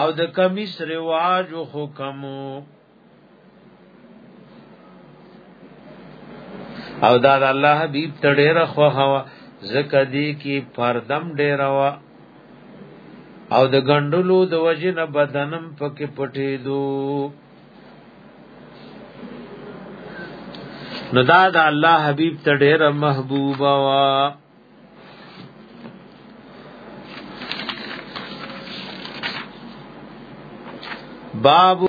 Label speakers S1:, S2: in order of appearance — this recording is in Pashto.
S1: او د کمیس رواج خو کمو او دا د الله حبیب ته ډیره خو هوا زکه دی کی پردم ډیره وا او د غندلو د وجه نه بدنم پکې پټې دو نو دا د الله حبیب ته ډیره محبوبه وا باب